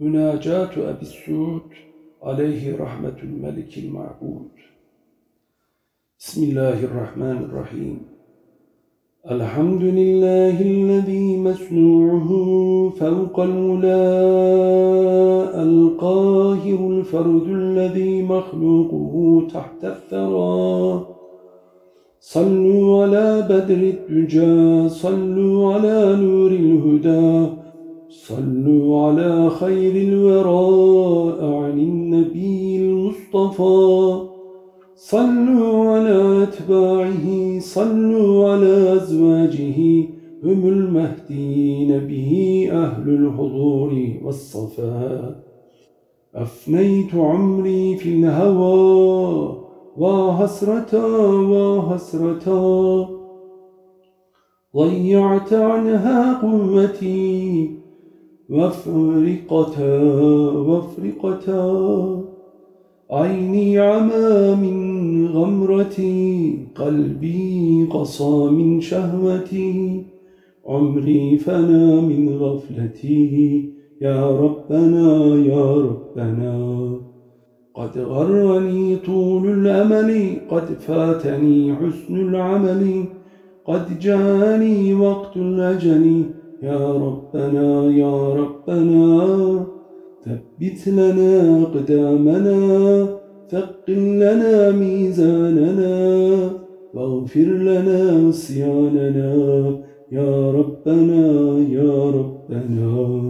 مناجاة أبي السود عليه رحمة الملك المعبود. بسم الله الرحمن الرحيم. الحمد لله الذي مسنوعه فوق الولاء القاهر الفرد الذي مخلوقه تحت الثرى. صلوا على بدر الدجى صلوا على نور الهدى. صلوا على خير الوراء عن النبي المصطفى. صلوا على أتباعه صلوا على أزواجه. هم المهدين به أهل الحضور والصفاء. أفنيت عمري في الهوى وحسرتا وحسرتا. ضيعت عنها قوتي وفرقتا وفرقتا عيني عمى من غمرتي قلبي قصى من شهوتي. عمري فنى من غفلتي. يا ربنا يا ربنا. قد غرني طول الأمل قد فاتني حسن العمل. قد جاني وقت الأجل يا ربنا يا ربنا ثبت لنا أقدامنا ثقل لنا ميزاننا واغفر لنا عصياننا يا ربنا يا ربنا.